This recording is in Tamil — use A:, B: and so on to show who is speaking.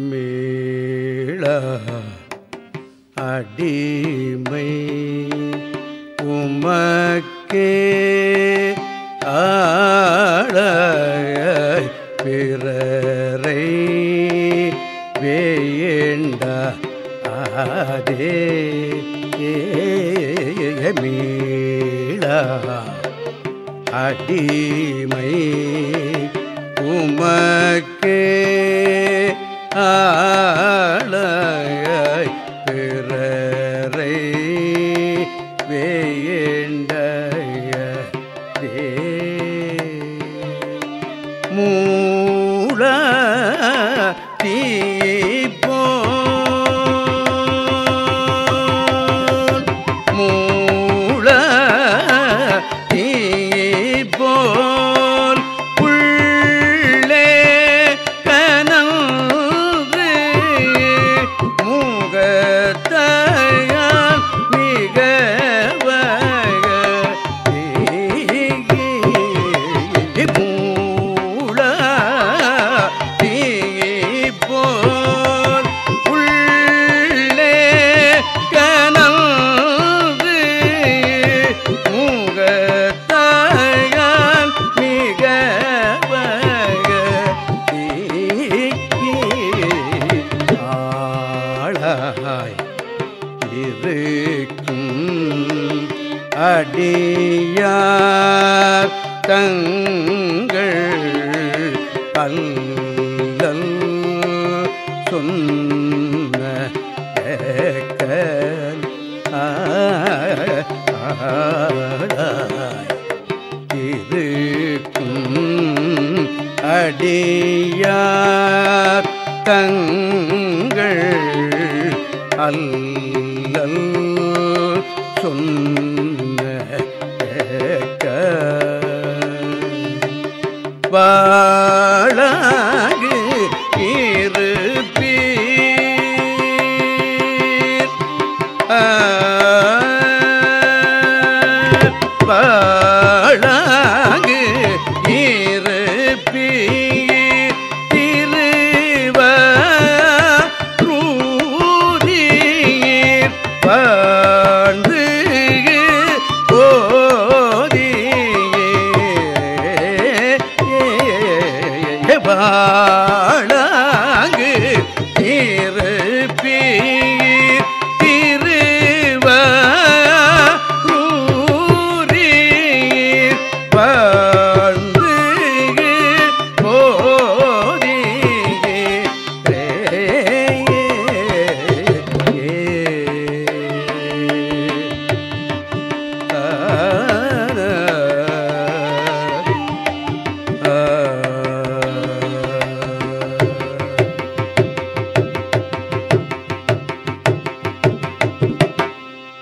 A: மேள அடிமை உமக்கே ஆழ பிறரை வேண்ட அதே மீள அடிமை உமக்கே பிறரை வேண்ட மூல தீபோல் மூகத்தையால் இருக்கும். அடியார் தங்கள் அல்லல் சொன்ன இருக்கும். அடியார் தங்கள் அல்ல சொன்ன வாழாகு இருப்பீர். ஆ. ಬಾಳ